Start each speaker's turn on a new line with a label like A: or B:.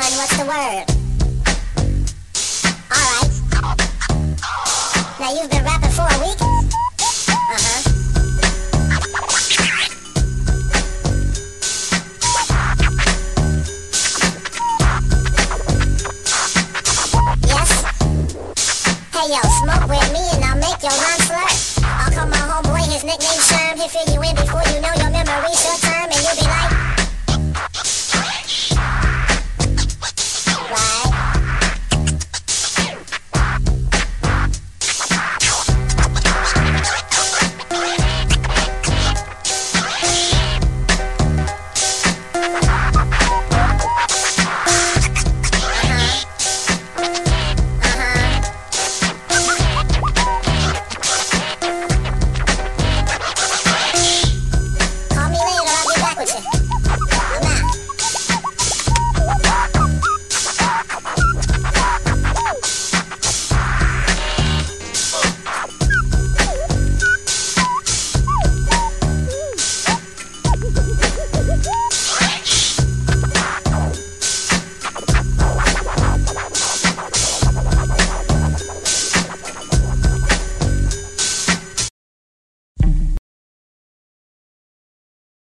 A: son, what's the word? Alright. Now you've been rapping for a week? Uh-huh. Yes? Hey yo, smoke with me and I'll make your rhyme slur. I'll call my homeboy, his nickname Sherm. He'll fill you in before you know your memory short